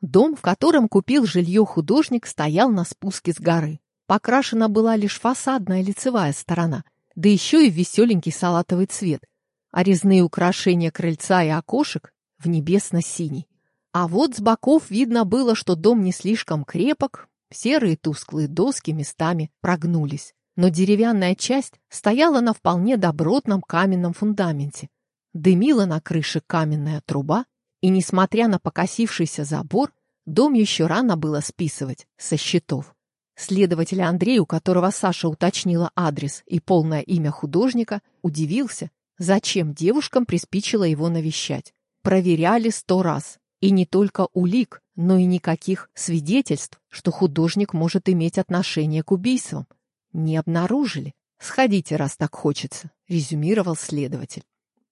Дом, в котором купил жилье художник, стоял на спуске с горы. Покрашена была лишь фасадная лицевая сторона, да еще и веселенький салатовый цвет, а резные украшения крыльца и окошек в небесно-синий. А вот с боков видно было, что дом не слишком крепок, серые тусклые доски местами прогнулись, но деревянная часть стояла на вполне добротном каменном фундаменте. Дымила на крыше каменная труба, и, несмотря на покосившийся забор, дом еще рано было списывать со счетов. Следователь Андрей, у которого Саша уточнила адрес и полное имя художника, удивился, зачем девушкам приспичило его навещать. Проверяли сто раз. И не только улик, но и никаких свидетельств, что художник может иметь отношение к убийствам. Не обнаружили. Сходите, раз так хочется, резюмировал следователь.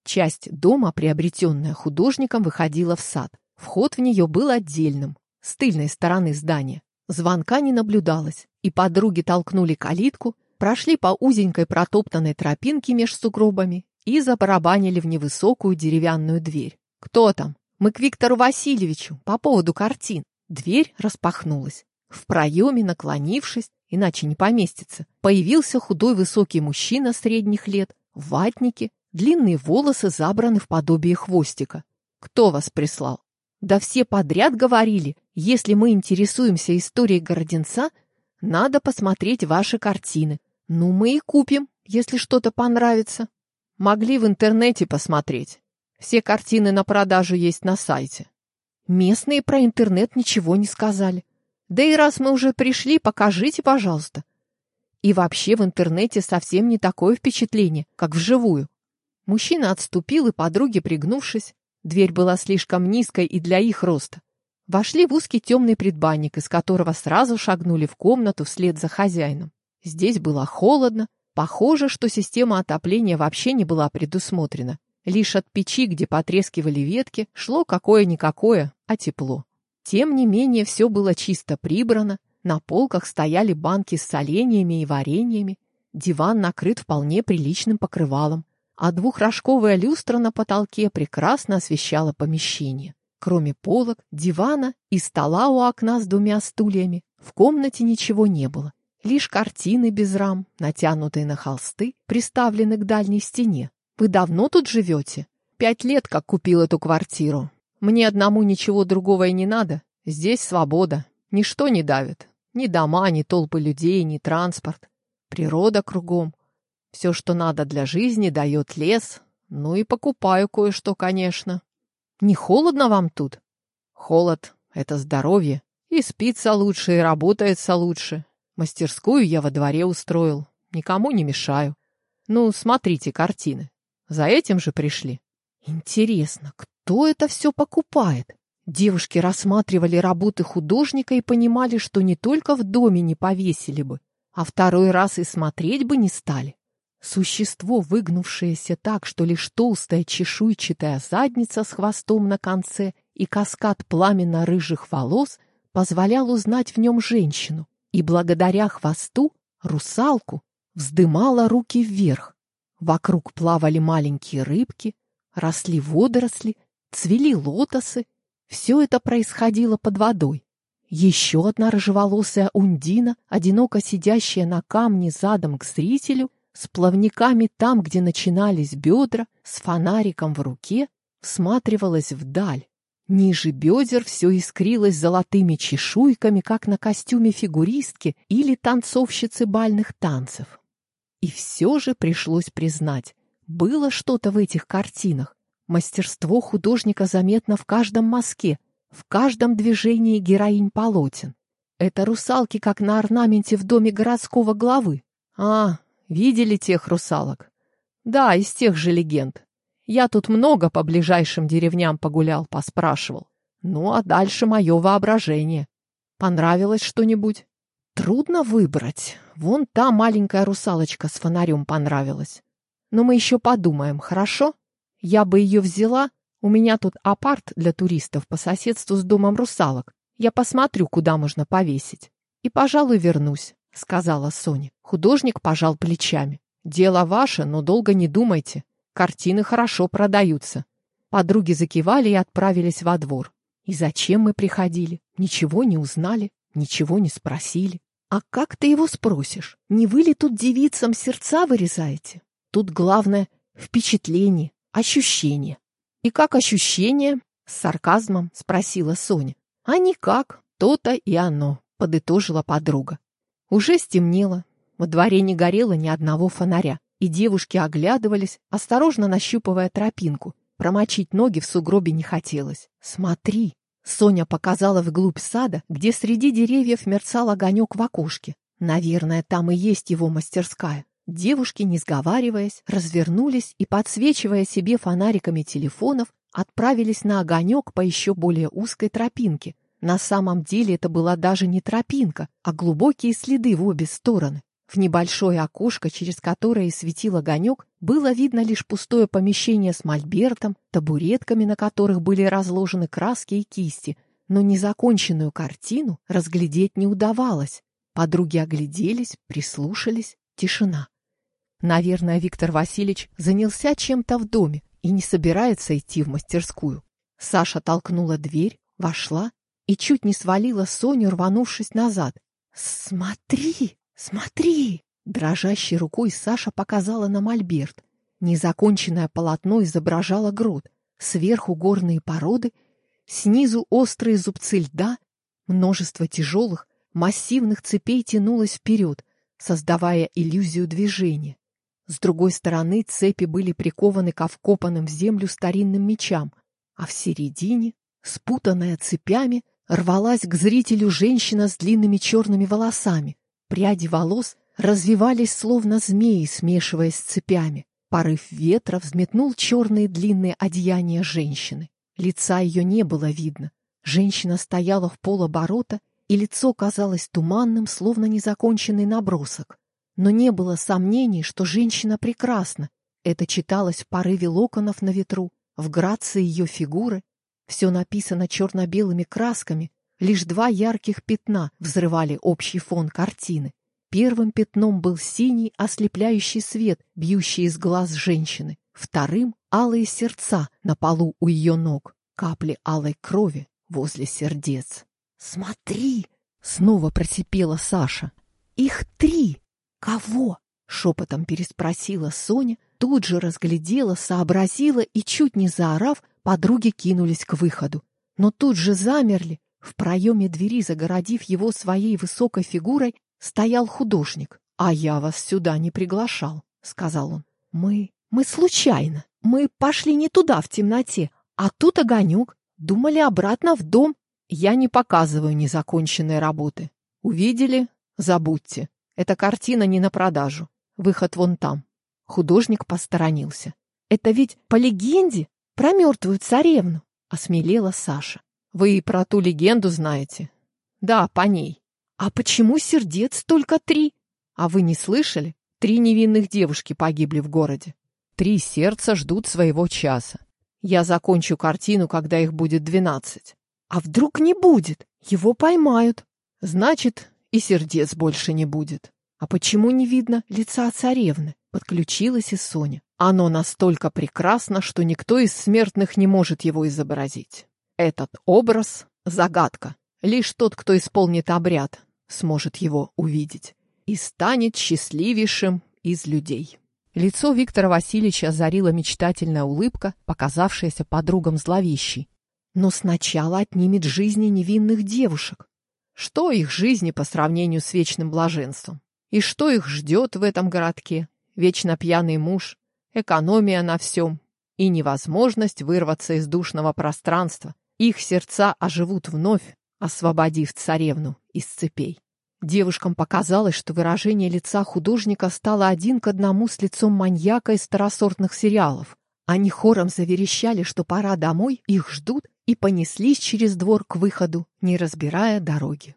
Часть дома, приобретенная художником, выходила в сад. Вход в нее был отдельным, с тыльной стороны здания. Звонка не наблюдалось, и подруги толкнули калитку, прошли по узенькой протоптанной тропинке меж сугробами и забарабанили в невысокую деревянную дверь. «Кто там?» «Мы к Виктору Васильевичу по поводу картин». Дверь распахнулась. В проеме, наклонившись, иначе не поместится, появился худой высокий мужчина средних лет, в ватнике, длинные волосы забраны в подобие хвостика. Кто вас прислал? Да все подряд говорили, если мы интересуемся историей Городенца, надо посмотреть ваши картины. Ну, мы и купим, если что-то понравится. Могли в интернете посмотреть. Все картины на продажу есть на сайте. Местные про интернет ничего не сказали. Да и раз мы уже пришли, покажите, пожалуйста. И вообще в интернете совсем не такое впечатление, как вживую. Мужчина отступил, и подруги, пригнувшись, дверь была слишком низкой и для их роста, вошли в узкий темный предбанник, из которого сразу шагнули в комнату вслед за хозяином. Здесь было холодно, похоже, что система отопления вообще не была предусмотрена. Лишь от печи, где потрескивали ветки, шло какое-никакое, а тепло. Тем не менее, все было чисто прибрано, на полках стояли банки с соленьями и вареньями, диван накрыт вполне приличным покрывалом, а двухрожковая люстра на потолке прекрасно освещала помещение. Кроме полок, дивана и стола у окна с двумя стульями, в комнате ничего не было. Лишь картины без рам, натянутые на холсты, приставлены к дальней стене. Вы давно тут живете? Пять лет, как купил эту квартиру. Мне одному ничего другого и не надо. Здесь свобода. Ничто не давит. Ни дома, ни толпы людей, ни транспорт. Природа кругом. Все, что надо для жизни, дает лес. Ну и покупаю кое-что, конечно. Не холодно вам тут? Холод — это здоровье. И спится лучше, и работается лучше. Мастерскую я во дворе устроил. Никому не мешаю. Ну, смотрите картины. За этим же пришли. Интересно, кто это все покупает? Девушки рассматривали работы художника и понимали, что не только в доме не повесили бы, а второй раз и смотреть бы не стали. Существо, выгнувшееся так, что лишь толстая чешуйчатая задница с хвостом на конце и каскад пламенно-рыжих волос позволял узнать в нем женщину, и благодаря хвосту русалку вздымала руки вверх. Вокруг плавали маленькие рыбки, росли водоросли, цвели лотосы. Все это происходило под водой. Еще одна рыжеволосая ундина, одиноко сидящая на камне задом к зрителю, с плавниками там, где начинались бедра, с фонариком в руке, всматривалась вдаль. Ниже бедер все искрилось золотыми чешуйками, как на костюме фигуристки или танцовщицы бальных танцев. И все же пришлось признать, было что-то в этих картинах. Мастерство художника заметно в каждом мазке, в каждом движении героинь полотен. Это русалки, как на орнаменте в доме городского главы. А, Видели тех русалок? Да, из тех же легенд. Я тут много по ближайшим деревням погулял, поспрашивал. Ну, а дальше мое воображение. Понравилось что-нибудь? Трудно выбрать. Вон та маленькая русалочка с фонарем понравилась. Но мы еще подумаем, хорошо? Я бы ее взяла. У меня тут апарт для туристов по соседству с домом русалок. Я посмотрю, куда можно повесить. И, пожалуй, вернусь. — сказала Соня. Художник пожал плечами. «Дело ваше, но долго не думайте. Картины хорошо продаются». Подруги закивали и отправились во двор. И зачем мы приходили? Ничего не узнали, ничего не спросили. А как ты его спросишь? Не вы ли тут девицам сердца вырезаете? Тут главное впечатление, ощущение. И как ощущение? С сарказмом спросила Соня. А никак, то-то и оно, подытожила подруга. Уже стемнело, во дворе не горело ни одного фонаря, и девушки оглядывались, осторожно нащупывая тропинку. Промочить ноги в сугробе не хотелось. «Смотри!» Соня показала вглубь сада, где среди деревьев мерцал огонек в окошке. Наверное, там и есть его мастерская. Девушки, не сговариваясь, развернулись и, подсвечивая себе фонариками телефонов, отправились на огонек по еще более узкой тропинке. На самом деле это была даже не тропинка, а глубокие следы в обе стороны. В небольшое окошко, через которое светил огонек, было видно лишь пустое помещение с мольбертом, табуретками, на которых были разложены краски и кисти, но незаконченную картину разглядеть не удавалось. Подруги огляделись, прислушались. Тишина. Наверное, Виктор Васильевич занялся чем-то в доме и не собирается идти в мастерскую. Саша толкнула дверь, вошла и чуть не свалила Соню, рванувшись назад. «Смотри!» «Смотри!» — дрожащей рукой Саша показала на мольберт. Незаконченное полотно изображало грот. Сверху горные породы, снизу острые зубцы льда, множество тяжелых, массивных цепей тянулось вперед, создавая иллюзию движения. С другой стороны цепи были прикованы к вкопанным в землю старинным мечам, а в середине, спутанная цепями, рвалась к зрителю женщина с длинными черными волосами. Пряди волос развивались словно змеи, смешиваясь с цепями. Порыв ветра взметнул черные длинные одеяния женщины. Лица ее не было видно. Женщина стояла в полоборота, и лицо казалось туманным, словно незаконченный набросок. Но не было сомнений, что женщина прекрасна. Это читалось в порыве локонов на ветру, в грации ее фигуры. Все написано черно-белыми красками, Лишь два ярких пятна взрывали общий фон картины. Первым пятном был синий ослепляющий свет, бьющий из глаз женщины. Вторым — алые сердца на полу у ее ног, капли алой крови возле сердец. «Смотри!» — снова просипела Саша. «Их три! Кого?» — шепотом переспросила Соня, тут же разглядела, сообразила и, чуть не заорав, подруги кинулись к выходу. Но тут же замерли, в проеме двери, загородив его своей высокой фигурой, стоял художник. «А я вас сюда не приглашал», — сказал он. «Мы... мы случайно. Мы пошли не туда в темноте, а тут огонек. Думали обратно в дом. Я не показываю незаконченные работы. Увидели? Забудьте. Эта картина не на продажу. Выход вон там». Художник посторонился. «Это ведь по легенде про мертвую царевну», — осмелела Саша. Вы и про ту легенду знаете? Да, по ней. А почему сердец только три? А вы не слышали? Три невинных девушки погибли в городе. Три сердца ждут своего часа. Я закончу картину, когда их будет двенадцать. А вдруг не будет? Его поймают. Значит, и сердец больше не будет. А почему не видно лица царевны? Подключилась и Соня. Оно настолько прекрасно, что никто из смертных не может его изобразить. Этот образ — загадка. Лишь тот, кто исполнит обряд, сможет его увидеть и станет счастливейшим из людей. Лицо Виктора Васильевича озарила мечтательная улыбка, показавшаяся подругам зловещей. Но сначала отнимет жизни невинных девушек. Что их жизни по сравнению с вечным блаженством? И что их ждет в этом городке? Вечно пьяный муж, экономия на всем и невозможность вырваться из душного пространства, их сердца оживут вновь, освободив царевну из цепей. Девушкам показалось, что выражение лица художника стало один к одному с лицом маньяка из старосортных сериалов. Они хором заверещали, что пора домой, их ждут, и понеслись через двор к выходу, не разбирая дороги.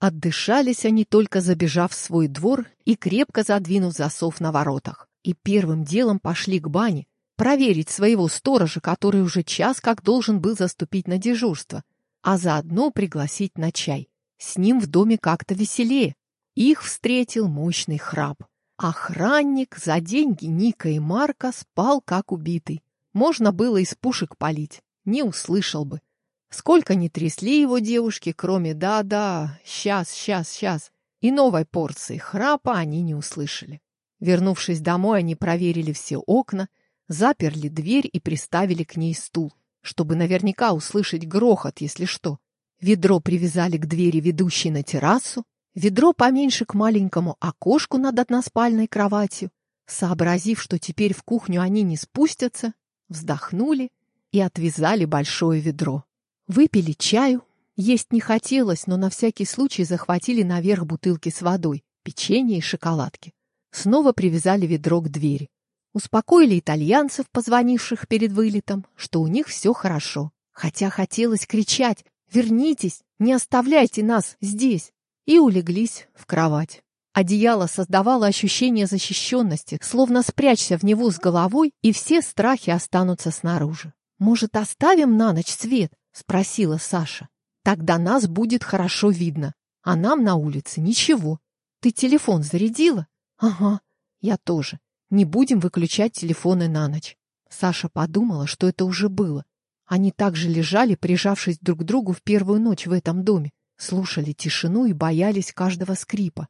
Отдышались они, только забежав в свой двор и крепко задвинув засов на воротах. И первым делом пошли к бане, проверить своего сторожа, который уже час как должен был заступить на дежурство, а заодно пригласить на чай. С ним в доме как-то веселее. Их встретил мощный храп. Охранник за деньги Ника и Марка спал как убитый. Можно было из пушек палить, не услышал бы. Сколько ни трясли его девушки, кроме «да-да, сейчас, сейчас, сейчас», и новой порции храпа они не услышали. Вернувшись домой, они проверили все окна, заперли дверь и приставили к ней стул, чтобы наверняка услышать грохот, если что. Ведро привязали к двери, ведущей на террасу, ведро поменьше к маленькому окошку над односпальной кроватью. Сообразив, что теперь в кухню они не спустятся, вздохнули и отвязали большое ведро. Выпили чаю, есть не хотелось, но на всякий случай захватили наверх бутылки с водой, печенье и шоколадки. Снова привязали ведро к двери. Успокоили итальянцев, позвонивших перед вылетом, что у них все хорошо. Хотя хотелось кричать Вернитесь, не оставляйте нас здесь!» И улеглись в кровать. Одеяло создавало ощущение защищенности, словно спрячься в него с головой, и все страхи останутся снаружи. «Может, оставим на ночь свет?» — спросила Саша. «Тогда нас будет хорошо видно, а нам на улице ничего. Ты телефон зарядила?» «Ага, я тоже. Не будем выключать телефоны на ночь». Саша подумала, что это уже было, они также лежали, прижавшись друг к другу в первую ночь в этом доме, слушали тишину и боялись каждого скрипа.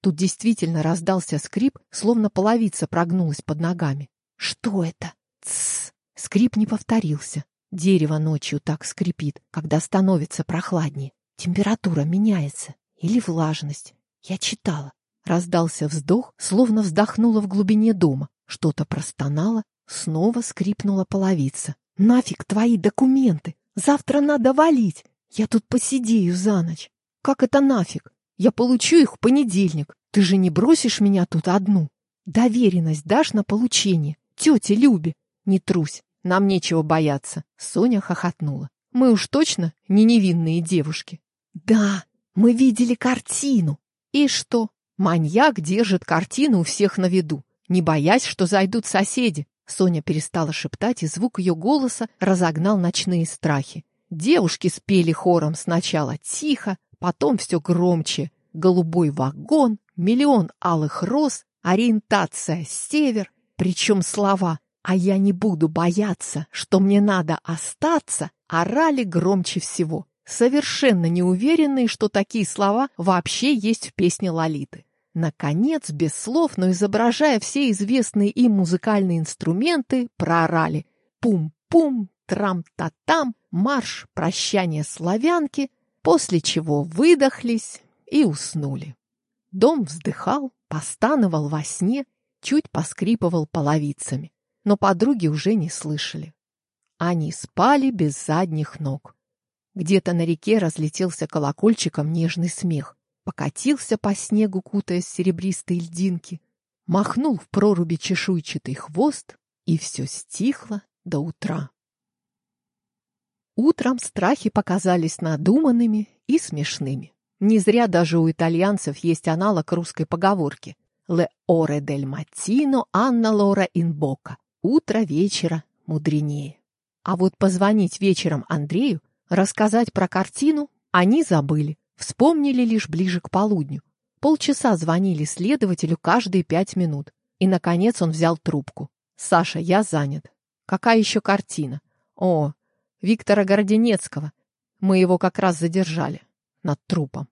Тут действительно раздался скрип, словно половица прогнулась под ногами. Что это? Тссс! Скрип не повторился. Дерево ночью так скрипит, когда становится прохладнее. Температура меняется. Или влажность. Я читала. Раздался вздох, словно вздохнула в глубине дома. Что-то простонало, снова скрипнула половица. Нафиг твои документы? Завтра надо валить. Я тут посидею за ночь. Как это нафиг? Я получу их в понедельник. Ты же не бросишь меня тут одну. Доверенность дашь на получение. Тете Любе. Не трусь. Нам нечего бояться. Соня хохотнула. Мы уж точно не невинные девушки. Да, мы видели картину. И что? Маньяк держит картину у всех на виду, не боясь, что зайдут соседи. Соня перестала шептать, и звук ее голоса разогнал ночные страхи. Девушки спели хором сначала тихо, потом все громче. Голубой вагон, миллион алых роз, ориентация север, причем слова «А я не буду бояться, что мне надо остаться» орали громче всего, совершенно неуверенные, что такие слова вообще есть в песне Лолиты. Наконец, без слов, но изображая все известные им музыкальные инструменты, проорали «Пум-пум», «Трам-та-там», «Марш», «Прощание славянки», после чего выдохлись и уснули. Дом вздыхал, постановал во сне, чуть поскрипывал половицами, но подруги уже не слышали. Они спали без задних ног. Где-то на реке разлетелся колокольчиком нежный смех покатился по снегу, кутаясь в серебристые льдинки, махнул в проруби чешуйчатый хвост, и все стихло до утра. Утром страхи показались надуманными и смешными. Не зря даже у итальянцев есть аналог русской поговорки «Ле оре дель маттино анна ин бока» — «Утро вечера мудренее». А вот позвонить вечером Андрею, рассказать про картину они забыли. Вспомнили лишь ближе к полудню. Полчаса звонили следователю каждые пять минут. И, наконец, он взял трубку. «Саша, я занят. Какая еще картина? О, Виктора Городенецкого. Мы его как раз задержали. Над трупом».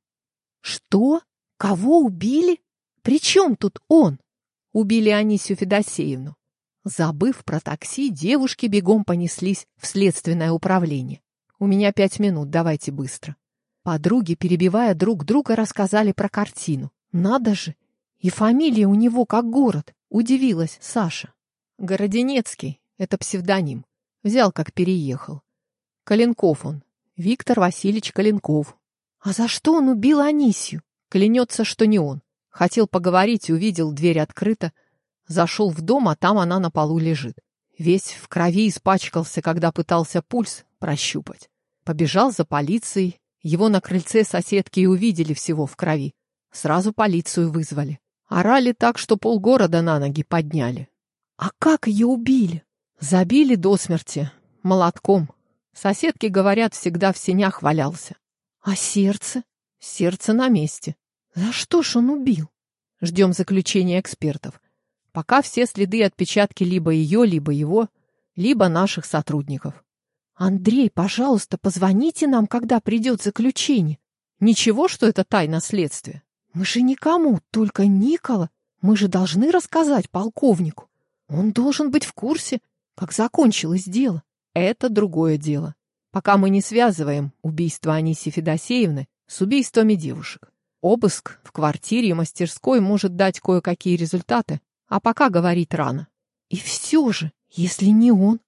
«Что? Кого убили? При чем тут он?» Убили Анисию Федосеевну. Забыв про такси, девушки бегом понеслись в следственное управление. «У меня пять минут, давайте быстро». Подруги, перебивая друг друга, рассказали про картину. Надо же! И фамилия у него как город, удивилась Саша. Городенецкий — это псевдоним. Взял, как переехал. Калинков он. Виктор Васильевич Калинков. А за что он убил Анисью? Клянется, что не он. Хотел поговорить, увидел, дверь открыта. Зашел в дом, а там она на полу лежит. Весь в крови испачкался, когда пытался пульс прощупать. Побежал за полицией, его на крыльце соседки и увидели всего в крови. Сразу полицию вызвали. Орали так, что полгорода на ноги подняли. А как ее убили? Забили до смерти. Молотком. Соседки, говорят, всегда в сенях валялся. А сердце? Сердце на месте. За что ж он убил? Ждем заключения экспертов. Пока все следы и отпечатки либо ее, либо его, либо наших сотрудников. Андрей, пожалуйста, позвоните нам, когда придет заключение. Ничего, что это тайна следствия. Мы же никому, только Никола. Мы же должны рассказать полковнику. Он должен быть в курсе, как закончилось дело. Это другое дело. Пока мы не связываем убийство Аниси Федосеевны с убийствами девушек. Обыск в квартире и мастерской может дать кое-какие результаты, а пока говорить рано. И все же, если не он,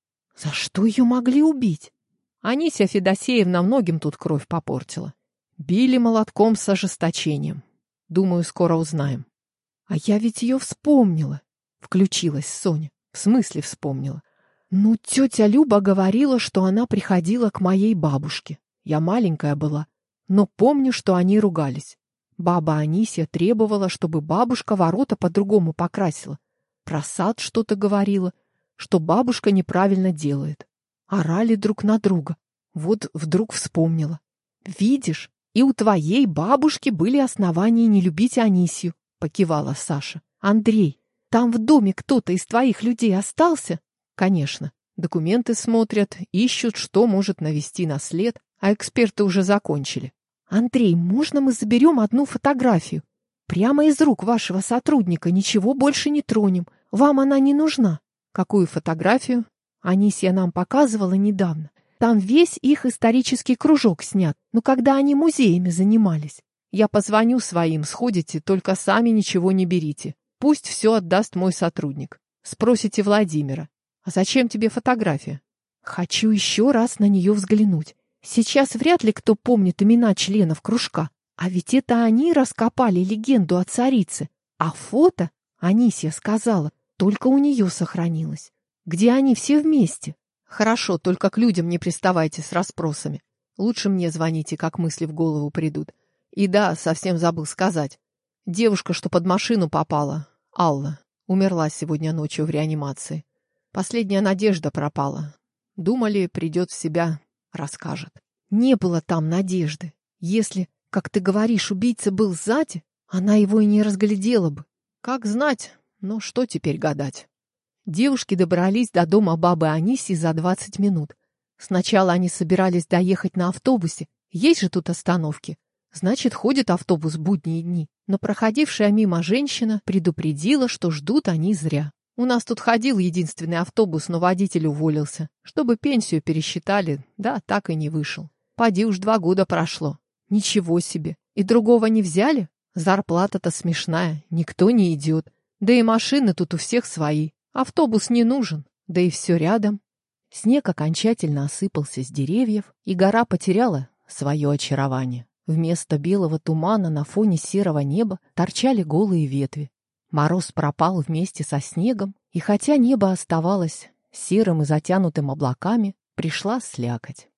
за что ее могли убить? Анисия Федосеевна многим тут кровь попортила. Били молотком с ожесточением. Думаю, скоро узнаем. А я ведь ее вспомнила. Включилась Соня. В смысле вспомнила? Ну, тетя Люба говорила, что она приходила к моей бабушке. Я маленькая была, но помню, что они ругались. Баба Анисия требовала, чтобы бабушка ворота по-другому покрасила. Про сад что-то говорила, что бабушка неправильно делает. Орали друг на друга. Вот вдруг вспомнила. Видишь, и у твоей бабушки были основания не любить Анисию, покивала Саша. Андрей, там в доме кто-то из твоих людей остался? Конечно. Документы смотрят, ищут, что может навести на след, а эксперты уже закончили. Андрей, можно мы заберем одну фотографию? Прямо из рук вашего сотрудника, ничего больше не тронем. Вам она не нужна. Какую фотографию? Анисия нам показывала недавно. Там весь их исторический кружок снят, ну когда они музеями занимались. Я позвоню своим, сходите, только сами ничего не берите. Пусть все отдаст мой сотрудник. Спросите Владимира. А зачем тебе фотография? Хочу еще раз на нее взглянуть. Сейчас вряд ли кто помнит имена членов кружка. А ведь это они раскопали легенду о царице. А фото, Анисия сказала, только у нее сохранилось. Где они все вместе? Хорошо, только к людям не приставайте с расспросами. Лучше мне звоните, как мысли в голову придут. И да, совсем забыл сказать. Девушка, что под машину попала, Алла, умерла сегодня ночью в реанимации. Последняя надежда пропала. Думали, придет в себя, расскажет. Не было там надежды. Если, как ты говоришь, убийца был сзади, она его и не разглядела бы. Как знать, но что теперь гадать? Девушки добрались до дома бабы Аниси за 20 минут. Сначала они собирались доехать на автобусе. Есть же тут остановки. Значит, ходит автобус будние дни. Но проходившая мимо женщина предупредила, что ждут они зря. У нас тут ходил единственный автобус, но водитель уволился. Чтобы пенсию пересчитали, да, так и не вышел. Поди уж два года прошло. Ничего себе. И другого не взяли? Зарплата-то смешная, никто не идет. Да и машины тут у всех свои. Автобус не нужен, да и все рядом. Снег окончательно осыпался с деревьев, и гора потеряла свое очарование. Вместо белого тумана на фоне серого неба торчали голые ветви. Мороз пропал вместе со снегом, и хотя небо оставалось серым и затянутым облаками, пришла слякоть.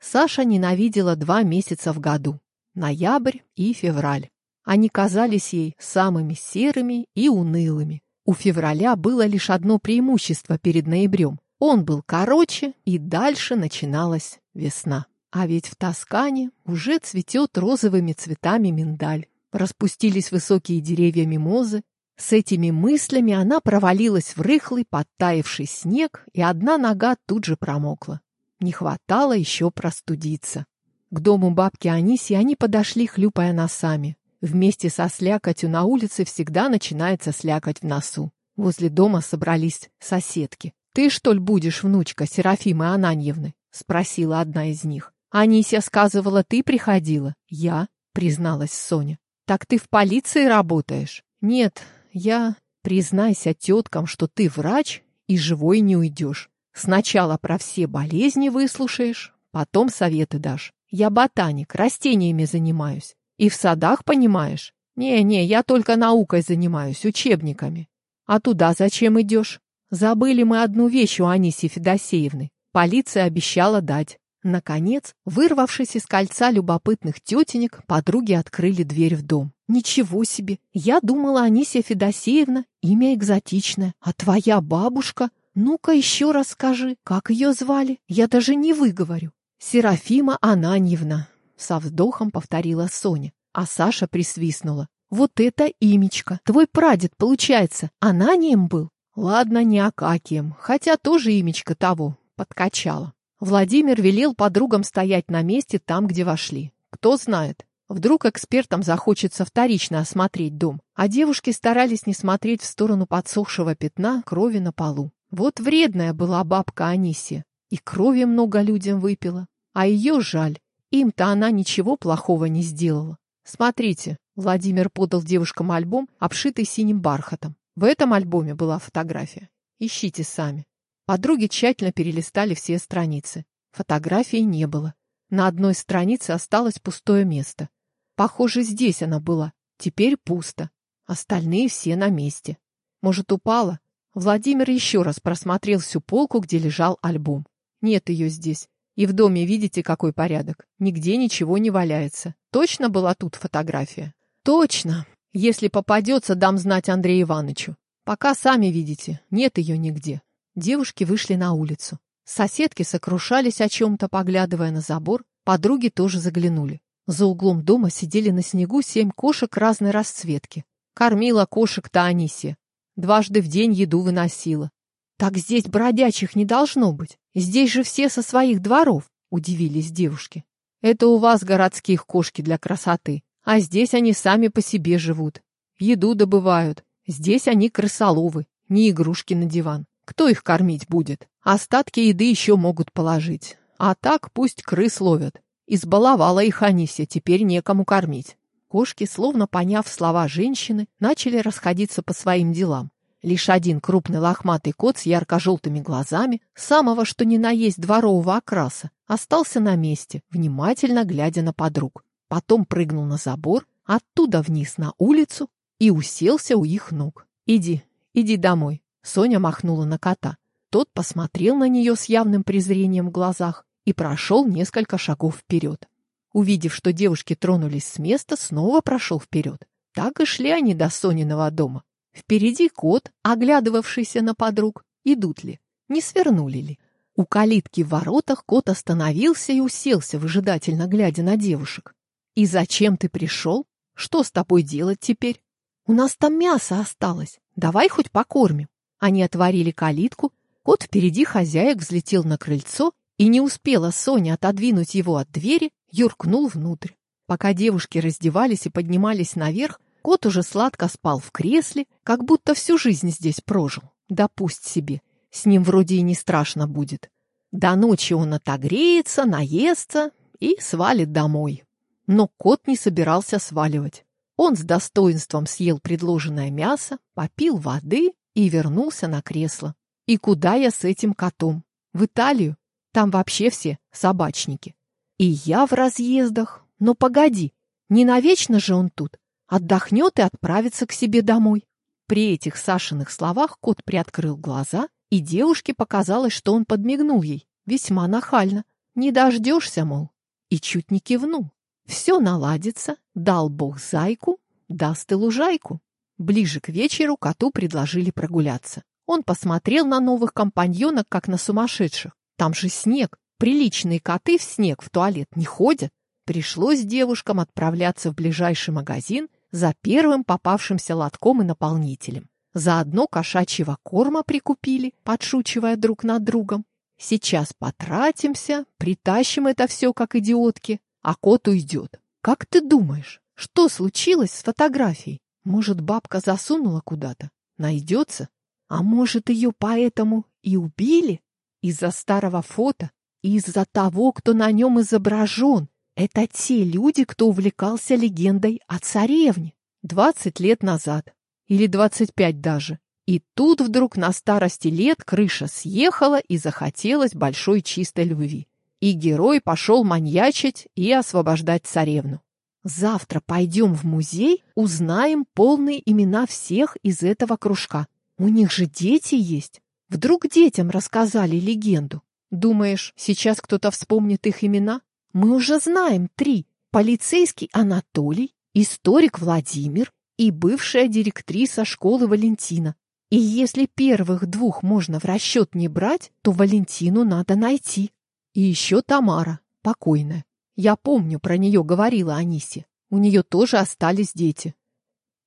Саша ненавидела два месяца в году — ноябрь и февраль. Они казались ей самыми серыми и унылыми. У февраля было лишь одно преимущество перед ноябрем. Он был короче, и дальше начиналась весна. А ведь в Тоскане уже цветет розовыми цветами миндаль. Распустились высокие деревья мимозы, с этими мыслями она провалилась в рыхлый, подтаявший снег, и одна нога тут же промокла. Не хватало еще простудиться. К дому бабки Аниси они подошли, хлюпая носами. Вместе со слякотью на улице всегда начинается слякоть в носу. Возле дома собрались соседки. «Ты, что ли, будешь внучка Серафимы Ананьевны?» — спросила одна из них. «Анисия сказывала, ты приходила». «Я», — призналась Соня. «Так ты в полиции работаешь?» «Нет, я... Признайся теткам, что ты врач и живой не уйдешь. Сначала про все болезни выслушаешь, потом советы дашь. Я ботаник, растениями занимаюсь. И в садах, понимаешь? Не-не, я только наукой занимаюсь, учебниками. А туда зачем идешь? Забыли мы одну вещь у Аниси Федосеевны. Полиция обещала дать. Наконец, вырвавшись из кольца любопытных тетенек, подруги открыли дверь в дом. «Ничего себе! Я думала, Анисия Федосеевна — имя экзотичное, а твоя бабушка? Ну-ка еще раз скажи, как ее звали? Я даже не выговорю». «Серафима Ананьевна», — со вздохом повторила Соня, а Саша присвистнула. «Вот это имечко! Твой прадед, получается, Ананием был?» «Ладно, не Акакием, хотя тоже имечко того, подкачала». Владимир велел подругам стоять на месте там, где вошли. Кто знает, вдруг экспертам захочется вторично осмотреть дом, а девушки старались не смотреть в сторону подсохшего пятна крови на полу. Вот вредная была бабка Анисия, и крови много людям выпила. А ее жаль, им-то она ничего плохого не сделала. Смотрите, Владимир подал девушкам альбом, обшитый синим бархатом. В этом альбоме была фотография. Ищите сами. Подруги тщательно перелистали все страницы. Фотографии не было. На одной странице осталось пустое место. Похоже, здесь она была. Теперь пусто. Остальные все на месте. Может, упала? Владимир еще раз просмотрел всю полку, где лежал альбом. Нет ее здесь. И в доме видите, какой порядок. Нигде ничего не валяется. Точно была тут фотография? Точно. Если попадется, дам знать Андрею Ивановичу. Пока сами видите, нет ее нигде. Девушки вышли на улицу. Соседки сокрушались о чем-то, поглядывая на забор. Подруги тоже заглянули. За углом дома сидели на снегу семь кошек разной расцветки. Кормила кошек-то Анисия. Дважды в день еду выносила. Так здесь бродячих не должно быть. Здесь же все со своих дворов, удивились девушки. Это у вас городских кошки для красоты, а здесь они сами по себе живут. Еду добывают. Здесь они крысоловы, не игрушки на диван. Кто их кормить будет? Остатки еды еще могут положить. А так пусть крыс ловят. Избаловала их Анися, теперь некому кормить. Кошки, словно поняв слова женщины, начали расходиться по своим делам. Лишь один крупный лохматый кот с ярко-желтыми глазами, самого что ни на есть дворового окраса, остался на месте, внимательно глядя на подруг. Потом прыгнул на забор, оттуда вниз на улицу и уселся у их ног. «Иди, иди домой», Соня махнула на кота. Тот посмотрел на нее с явным презрением в глазах и прошел несколько шагов вперед. Увидев, что девушки тронулись с места, снова прошел вперед. Так и шли они до Сониного дома. Впереди кот, оглядывавшийся на подруг, идут ли, не свернули ли. У калитки в воротах кот остановился и уселся, выжидательно глядя на девушек. «И зачем ты пришел? Что с тобой делать теперь? У нас там мясо осталось. Давай хоть покормим». Они отворили калитку, кот впереди хозяек взлетел на крыльцо, и не успела Соня отодвинуть его от двери, юркнул внутрь. Пока девушки раздевались и поднимались наверх, кот уже сладко спал в кресле, как будто всю жизнь здесь прожил. Да пусть себе, с ним вроде и не страшно будет. До ночи он отогреется, наестся и свалит домой. Но кот не собирался сваливать. Он с достоинством съел предложенное мясо, попил воды и вернулся на кресло. И куда я с этим котом? В Италию? Там вообще все собачники. И я в разъездах. Но погоди, не навечно же он тут. Отдохнет и отправится к себе домой. При этих Сашиных словах кот приоткрыл глаза, и девушке показалось, что он подмигнул ей. Весьма нахально. Не дождешься, мол. И чуть не кивнул. Все наладится, дал бог зайку, даст и лужайку. Ближе к вечеру коту предложили прогуляться. Он посмотрел на новых компаньонок, как на сумасшедших. Там же снег. Приличные коты в снег в туалет не ходят. Пришлось девушкам отправляться в ближайший магазин за первым попавшимся лотком и наполнителем. Заодно кошачьего корма прикупили, подшучивая друг над другом. Сейчас потратимся, притащим это все, как идиотки, а кот уйдет. Как ты думаешь, что случилось с фотографией? Может, бабка засунула куда-то? Найдется? А может, ее поэтому и убили? Из-за старого фото? Из-за того, кто на нем изображен? Это те люди, кто увлекался легендой о царевне. Двадцать лет назад. Или двадцать пять даже. И тут вдруг на старости лет крыша съехала и захотелось большой чистой любви. И герой пошел маньячить и освобождать царевну. Завтра пойдем в музей, узнаем полные имена всех из этого кружка. У них же дети есть. Вдруг детям рассказали легенду. Думаешь, сейчас кто-то вспомнит их имена? Мы уже знаем три. Полицейский Анатолий, историк Владимир и бывшая директриса школы Валентина. И если первых двух можно в расчет не брать, то Валентину надо найти. И еще Тамара, покойная. Я помню, про нее говорила Анисе. У нее тоже остались дети.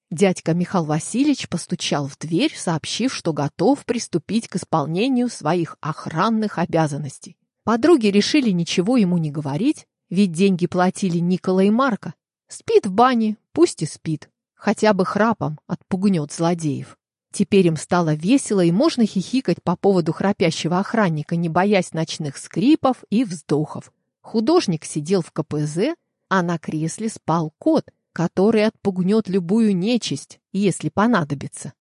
Дядька Михаил Васильевич постучал в дверь, сообщив, что готов приступить к исполнению своих охранных обязанностей. Подруги решили ничего ему не говорить, ведь деньги платили Никола и Марка. Спит в бане, пусть и спит. Хотя бы храпом отпугнет злодеев. Теперь им стало весело, и можно хихикать по поводу храпящего охранника, не боясь ночных скрипов и вздохов. Художник сидел в КПЗ, а на кресле спал кот, который отпугнет любую нечисть, если понадобится.